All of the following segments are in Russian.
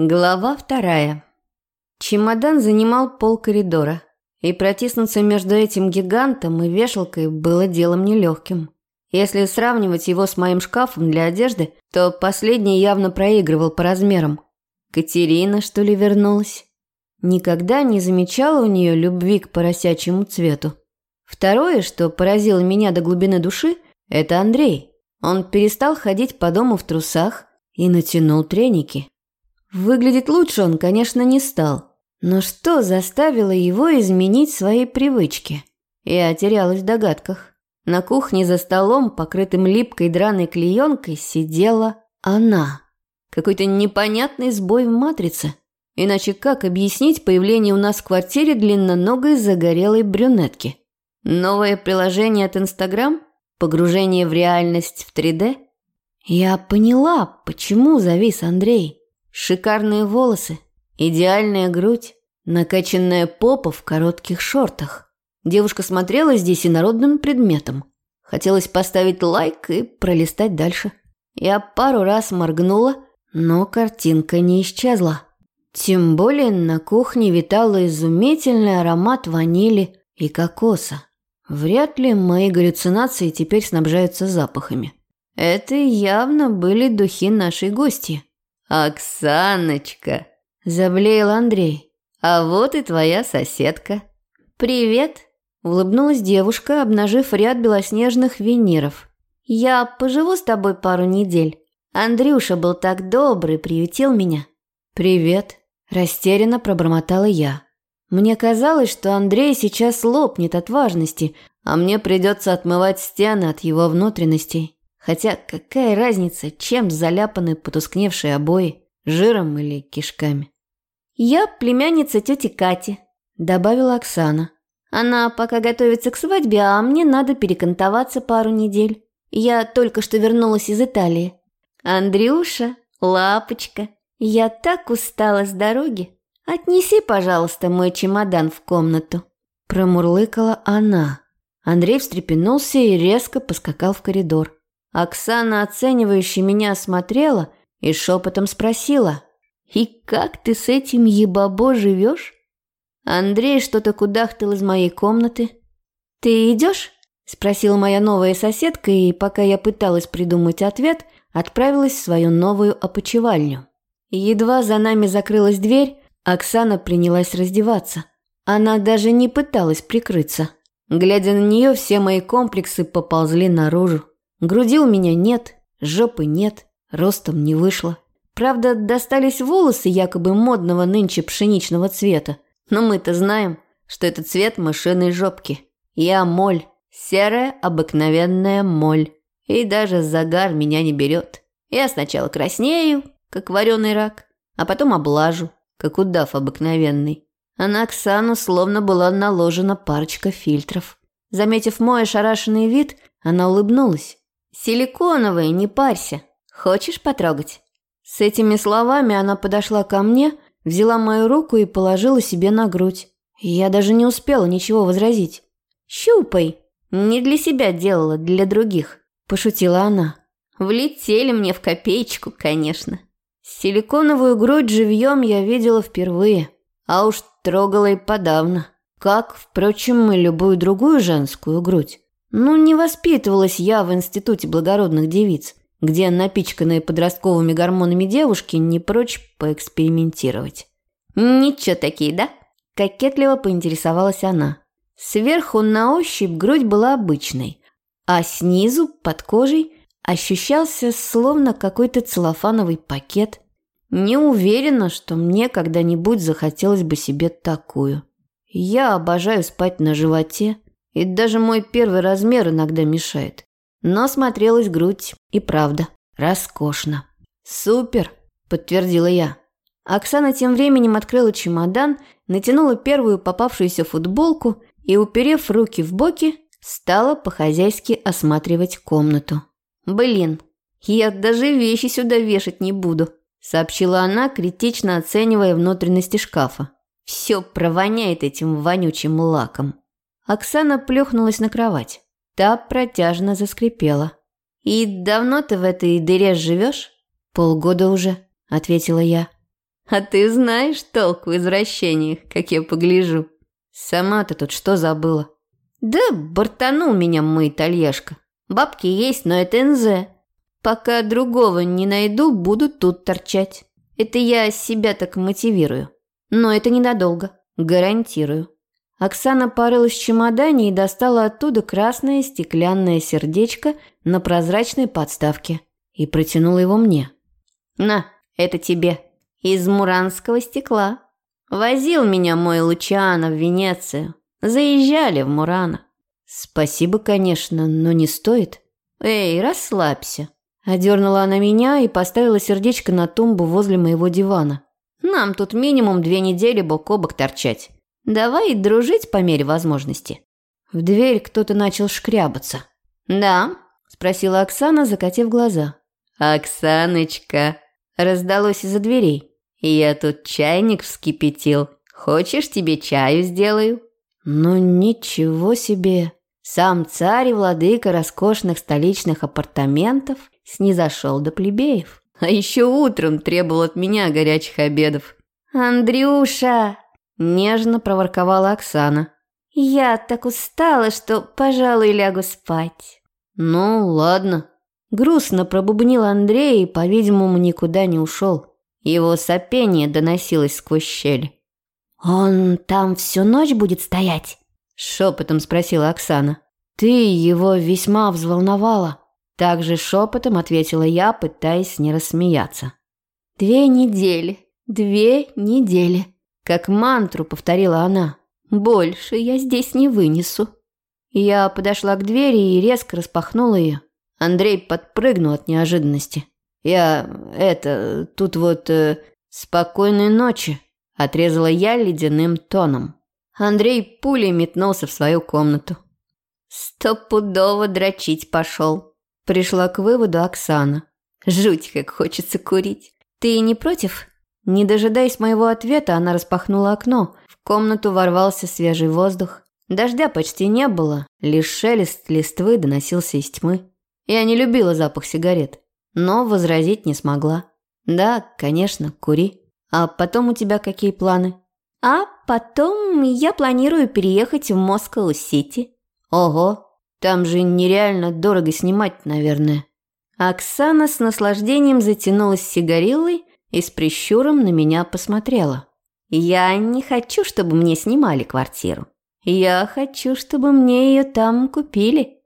Глава вторая. Чемодан занимал пол коридора, и протиснуться между этим гигантом и вешалкой было делом нелегким. Если сравнивать его с моим шкафом для одежды, то последний явно проигрывал по размерам. Катерина, что ли, вернулась? Никогда не замечала у нее любви к поросячьему цвету. Второе, что поразило меня до глубины души, это Андрей. Он перестал ходить по дому в трусах и натянул треники. Выглядеть лучше он, конечно, не стал. Но что заставило его изменить свои привычки? Я терялась в догадках. На кухне за столом, покрытым липкой драной клеенкой, сидела она. Какой-то непонятный сбой в матрице. Иначе как объяснить появление у нас в квартире длинноногой загорелой брюнетки? Новое приложение от Инстаграм? Погружение в реальность в 3D? Я поняла, почему завис Андрей. Шикарные волосы, идеальная грудь, накачанная попа в коротких шортах. Девушка смотрела здесь инородным предметом. Хотелось поставить лайк и пролистать дальше. Я пару раз моргнула, но картинка не исчезла. Тем более на кухне витал изумительный аромат ванили и кокоса. Вряд ли мои галлюцинации теперь снабжаются запахами. Это явно были духи нашей гости. «Оксаночка!» – заблеял Андрей. «А вот и твоя соседка». «Привет!» – улыбнулась девушка, обнажив ряд белоснежных виниров. «Я поживу с тобой пару недель. Андрюша был так добрый, приютил меня». «Привет!» – растерянно пробормотала я. Мне казалось, что Андрей сейчас лопнет от важности, а мне придется отмывать стены от его внутренностей. Хотя какая разница, чем заляпаны потускневшие обои, жиром или кишками? «Я племянница тети Кати», – добавила Оксана. «Она пока готовится к свадьбе, а мне надо перекантоваться пару недель. Я только что вернулась из Италии. Андрюша, лапочка, я так устала с дороги. Отнеси, пожалуйста, мой чемодан в комнату». Промурлыкала она. Андрей встрепенулся и резко поскакал в коридор. Оксана, оценивающе меня осмотрела и шепотом спросила. «И как ты с этим ебабо живешь?» Андрей что-то кудахтал из моей комнаты. «Ты идешь?» – спросила моя новая соседка, и пока я пыталась придумать ответ, отправилась в свою новую опочивальню. Едва за нами закрылась дверь, Оксана принялась раздеваться. Она даже не пыталась прикрыться. Глядя на нее, все мои комплексы поползли наружу. Груди у меня нет, жопы нет, ростом не вышло. Правда, достались волосы якобы модного нынче пшеничного цвета. Но мы-то знаем, что это цвет мышиной жопки. Я моль, серая обыкновенная моль. И даже загар меня не берет. Я сначала краснею, как вареный рак, а потом облажу, как удав обыкновенный. А на Оксану словно была наложена парочка фильтров. Заметив мой ошарашенный вид, она улыбнулась. «Силиконовые, не парься. Хочешь потрогать?» С этими словами она подошла ко мне, взяла мою руку и положила себе на грудь. Я даже не успела ничего возразить. «Щупай. Не для себя делала, для других», – пошутила она. «Влетели мне в копеечку, конечно». Силиконовую грудь живьем я видела впервые, а уж трогала и подавно. Как, впрочем, и любую другую женскую грудь. Ну, не воспитывалась я в институте благородных девиц, где напичканные подростковыми гормонами девушки не прочь поэкспериментировать. «Ничего такие, да?» – кокетливо поинтересовалась она. Сверху на ощупь грудь была обычной, а снизу, под кожей, ощущался словно какой-то целлофановый пакет. Не уверена, что мне когда-нибудь захотелось бы себе такую. Я обожаю спать на животе – и даже мой первый размер иногда мешает. Но смотрелась грудь и правда роскошно. «Супер!» – подтвердила я. Оксана тем временем открыла чемодан, натянула первую попавшуюся футболку и, уперев руки в боки, стала по-хозяйски осматривать комнату. «Блин, я даже вещи сюда вешать не буду», – сообщила она, критично оценивая внутренности шкафа. «Все провоняет этим вонючим лаком». Оксана плюхнулась на кровать. Та протяжно заскрипела. «И давно ты в этой дыре живешь?» «Полгода уже», – ответила я. А ты знаешь толк в извращениях, как я погляжу. Сама-то тут что забыла? Да бортанул меня мой итальяшка. Бабки есть, но это НЗ. Пока другого не найду, буду тут торчать. Это я себя так мотивирую. Но это ненадолго, гарантирую. Оксана порылась в чемодане и достала оттуда красное стеклянное сердечко на прозрачной подставке и протянула его мне. «На, это тебе. Из муранского стекла. Возил меня мой Лучиано в Венецию. Заезжали в Мурано. Спасибо, конечно, но не стоит. Эй, расслабься. Одернула она меня и поставила сердечко на тумбу возле моего дивана. Нам тут минимум две недели бок о бок торчать. Давай дружить по мере возможности. В дверь кто-то начал шкрябаться. «Да?» – спросила Оксана, закатив глаза. «Оксаночка!» – раздалось из-за дверей. «Я тут чайник вскипятил. Хочешь, тебе чаю сделаю?» «Ну ничего себе! Сам царь и владыка роскошных столичных апартаментов снизошел до плебеев. А еще утром требовал от меня горячих обедов. «Андрюша!» – нежно проворковала Оксана. «Я так устала, что, пожалуй, лягу спать». «Ну, ладно». Грустно пробубнил Андрей и, по-видимому, никуда не ушел. Его сопение доносилось сквозь щель. «Он там всю ночь будет стоять?» – шепотом спросила Оксана. «Ты его весьма взволновала». Также шепотом ответила я, пытаясь не рассмеяться. «Две недели, две недели», – как мантру повторила она. «Больше я здесь не вынесу». Я подошла к двери и резко распахнула ее. Андрей подпрыгнул от неожиданности. «Я... это... тут вот... Э, спокойной ночи», Отрезала я ледяным тоном. Андрей пулей метнулся в свою комнату. «Стопудово дрочить пошел», – пришла к выводу Оксана. «Жуть, как хочется курить. Ты не против?» Не дожидаясь моего ответа, она распахнула окно. В комнату ворвался свежий воздух. Дождя почти не было, лишь шелест листвы доносился из тьмы. Я не любила запах сигарет, но возразить не смогла. «Да, конечно, кури». А потом у тебя какие планы? А потом я планирую переехать в Москву-Сити. Ого, там же нереально дорого снимать, наверное. Оксана с наслаждением затянулась сигарилой и с прищуром на меня посмотрела. Я не хочу, чтобы мне снимали квартиру. Я хочу, чтобы мне ее там купили.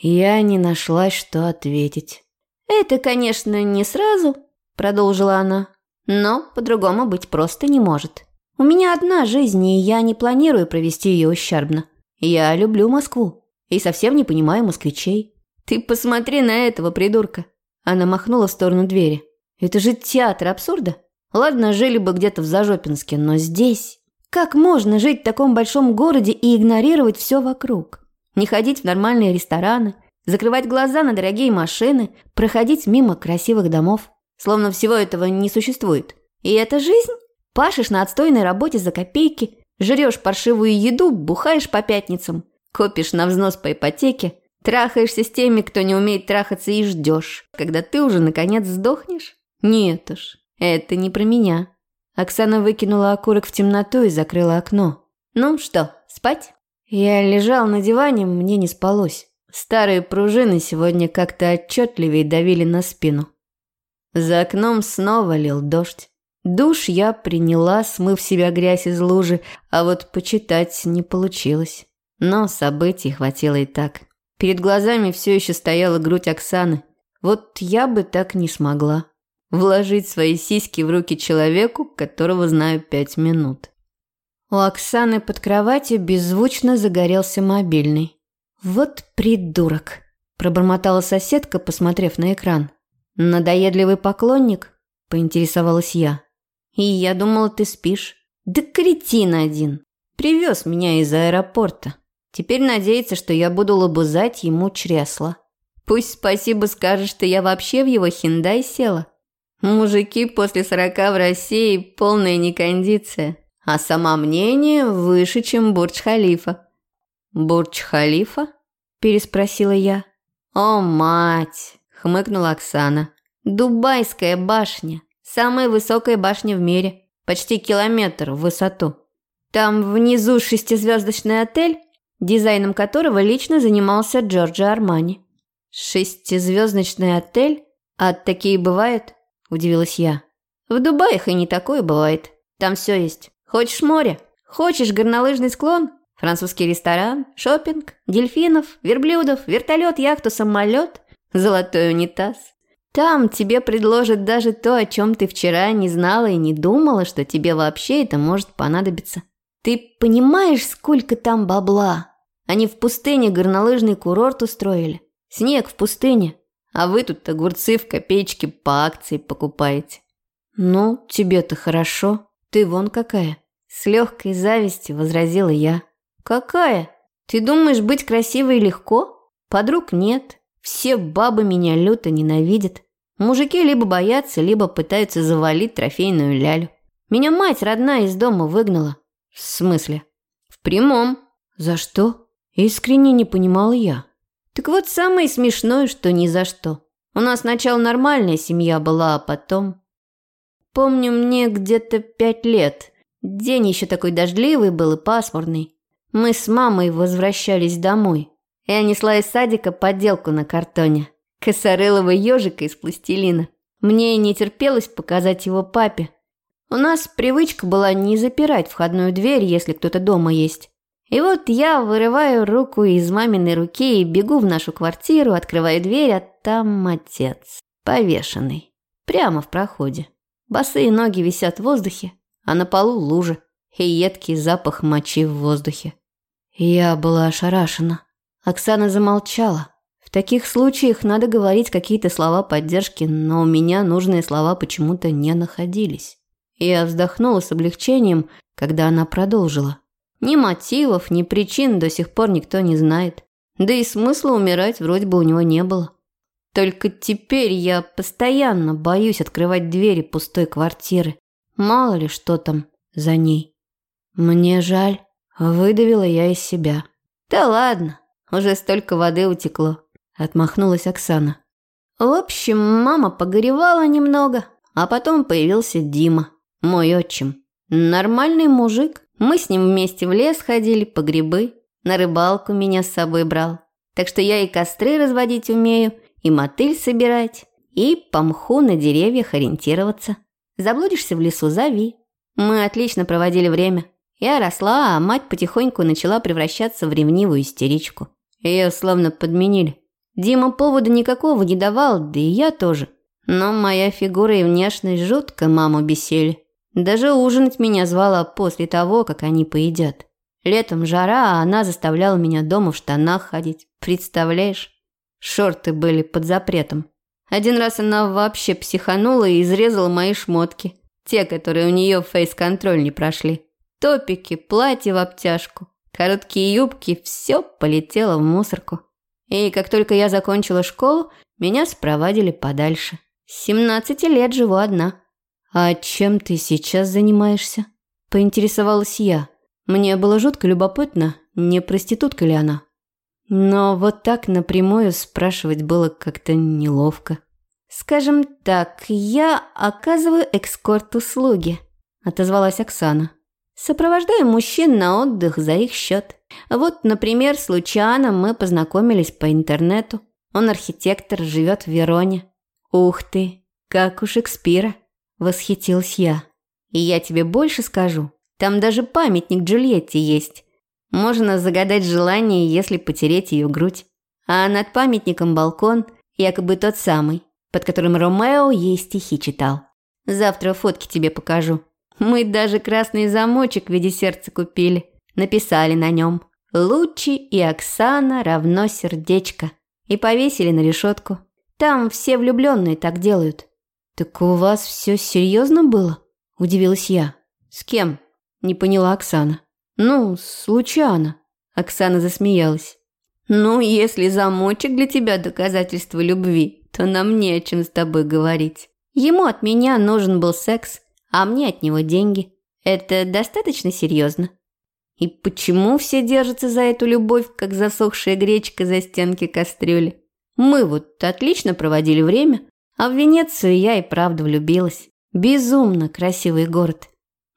Я не нашла, что ответить. Это, конечно, не сразу, продолжила она. Но по-другому быть просто не может. У меня одна жизнь, и я не планирую провести ее ущербно. Я люблю Москву и совсем не понимаю москвичей. Ты посмотри на этого придурка. Она махнула в сторону двери. Это же театр абсурда. Ладно, жили бы где-то в Зажопинске, но здесь... Как можно жить в таком большом городе и игнорировать все вокруг? Не ходить в нормальные рестораны, закрывать глаза на дорогие машины, проходить мимо красивых домов. Словно всего этого не существует. И это жизнь? Пашешь на отстойной работе за копейки, жрешь паршивую еду, бухаешь по пятницам, копишь на взнос по ипотеке, трахаешься с теми, кто не умеет трахаться и ждешь, когда ты уже наконец сдохнешь? Нет уж, это не про меня. Оксана выкинула окурок в темноту и закрыла окно. Ну что, спать? Я лежал на диване, мне не спалось. Старые пружины сегодня как-то отчетливее давили на спину. За окном снова лил дождь. Душ я приняла, смыв себя грязь из лужи, а вот почитать не получилось. Но событий хватило и так. Перед глазами все еще стояла грудь Оксаны. Вот я бы так не смогла. Вложить свои сиськи в руки человеку, которого знаю пять минут. У Оксаны под кроватью беззвучно загорелся мобильный. «Вот придурок!» – пробормотала соседка, посмотрев на экран. «Надоедливый поклонник?» – поинтересовалась я. «И я думала, ты спишь». «Да кретин один! Привез меня из аэропорта. Теперь надеется, что я буду лобызать ему чресло. Пусть спасибо скажет, что я вообще в его хиндай села. Мужики после сорока в России – полная некондиция, а сама мнение выше, чем Бурдж-Халифа». «Бурдж-Халифа?» – переспросила я. «О, мать! хмыкнула Оксана. Дубайская башня. Самая высокая башня в мире. почти километр в высоту. Там внизу шестизвездочный отель, дизайном которого лично занимался Джорджо Армани. Шестизвездочный отель? А такие бывают? Удивилась я. В Дубаях и не такое бывает. Там все есть. Хочешь море? Хочешь горнолыжный склон? Французский ресторан, шопинг, дельфинов, верблюдов, вертолет, яхту, самолет, золотой унитаз. Там тебе предложат даже то, о чем ты вчера не знала и не думала, что тебе вообще это может понадобиться. Ты понимаешь, сколько там бабла? Они в пустыне горнолыжный курорт устроили. Снег в пустыне. А вы тут огурцы в копеечке по акции покупаете. Ну, тебе-то хорошо. Ты вон какая. С легкой завистью возразила я. «Какая? Ты думаешь, быть красивой легко? Подруг нет. Все бабы меня люто ненавидят. Мужики либо боятся, либо пытаются завалить трофейную лялю. Меня мать родная из дома выгнала. В смысле? В прямом. За что? Искренне не понимала я. Так вот самое смешное, что ни за что. У нас сначала нормальная семья была, а потом... Помню, мне где-то пять лет. День еще такой дождливый был и пасмурный. Мы с мамой возвращались домой. Я несла из садика поделку на картоне. Косорылого ежика из пластилина. Мне не терпелось показать его папе. У нас привычка была не запирать входную дверь, если кто-то дома есть. И вот я вырываю руку из маминой руки и бегу в нашу квартиру, открываю дверь, а там отец, повешенный, прямо в проходе. Босые ноги висят в воздухе, а на полу лужа и едкий запах мочи в воздухе. Я была ошарашена. Оксана замолчала. В таких случаях надо говорить какие-то слова поддержки, но у меня нужные слова почему-то не находились. Я вздохнула с облегчением, когда она продолжила. Ни мотивов, ни причин до сих пор никто не знает. Да и смысла умирать вроде бы у него не было. Только теперь я постоянно боюсь открывать двери пустой квартиры. Мало ли что там за ней. Мне жаль. Выдавила я из себя. «Да ладно, уже столько воды утекло», – отмахнулась Оксана. В общем, мама погоревала немного, а потом появился Дима, мой отчим. Нормальный мужик. Мы с ним вместе в лес ходили по грибы, на рыбалку меня с собой брал. Так что я и костры разводить умею, и мотыль собирать, и по мху на деревьях ориентироваться. Заблудишься в лесу – зови. Мы отлично проводили время. Я росла, а мать потихоньку начала превращаться в ревнивую истеричку. Ее словно подменили. Дима повода никакого не давал, да и я тоже. Но моя фигура и внешность жутко маму бесили. Даже ужинать меня звала после того, как они поедят. Летом жара, а она заставляла меня дома в штанах ходить. Представляешь? Шорты были под запретом. Один раз она вообще психанула и изрезала мои шмотки. Те, которые у нее фейс-контроль не прошли. Топики, платья в обтяжку, короткие юбки – все полетело в мусорку. И как только я закончила школу, меня спровадили подальше. С 17 лет живу одна. «А чем ты сейчас занимаешься?» – поинтересовалась я. Мне было жутко любопытно, не проститутка ли она. Но вот так напрямую спрашивать было как-то неловко. «Скажем так, я оказываю экскорт-услуги», – отозвалась Оксана. Сопровождаю мужчин на отдых за их счет. Вот, например, с Лучаном мы познакомились по интернету. Он архитектор, живет в Вероне. Ух ты, как у Шекспира, восхитилась я. И я тебе больше скажу. Там даже памятник Джульетте есть. Можно загадать желание, если потереть ее грудь. А над памятником балкон, якобы тот самый, под которым Ромео ей стихи читал. Завтра фотки тебе покажу. Мы даже красный замочек в виде сердца купили. Написали на нем «Лучи и Оксана равно сердечко» и повесили на решетку. Там все влюбленные так делают. «Так у вас все серьезно было?» – удивилась я. «С кем?» – не поняла Оксана. «Ну, с Лучана». Оксана засмеялась. «Ну, если замочек для тебя доказательство любви, то нам не о чем с тобой говорить. Ему от меня нужен был секс, а мне от него деньги. Это достаточно серьезно. И почему все держатся за эту любовь, как засохшая гречка за стенки кастрюли? Мы вот отлично проводили время, а в Венецию я и правда влюбилась. Безумно красивый город.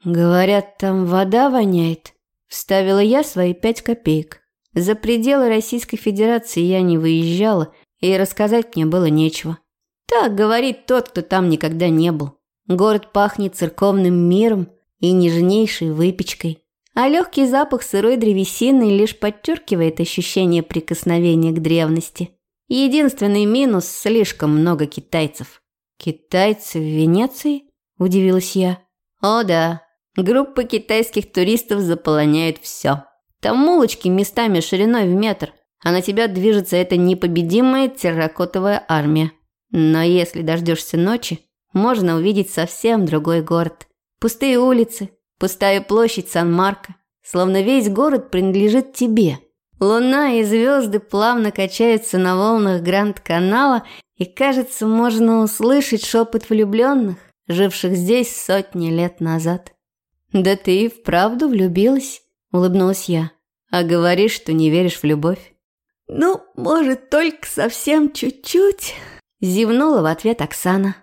Говорят, там вода воняет. Вставила я свои пять копеек. За пределы Российской Федерации я не выезжала, и рассказать мне было нечего. Так говорит тот, кто там никогда не был. Город пахнет церковным миром и нежнейшей выпечкой. А легкий запах сырой древесины лишь подчеркивает ощущение прикосновения к древности. Единственный минус – слишком много китайцев. «Китайцы в Венеции?» – удивилась я. «О да, группы китайских туристов заполоняют все. Там улочки местами шириной в метр, а на тебя движется эта непобедимая терракотовая армия. Но если дождешься ночи, можно увидеть совсем другой город. Пустые улицы, пустая площадь Сан-Марко, словно весь город принадлежит тебе. Луна и звезды плавно качаются на волнах Гранд-канала, и, кажется, можно услышать шепот влюбленных, живших здесь сотни лет назад. «Да ты и вправду влюбилась?» – улыбнулась я. «А говоришь, что не веришь в любовь». «Ну, может, только совсем чуть-чуть», – зевнула в ответ Оксана.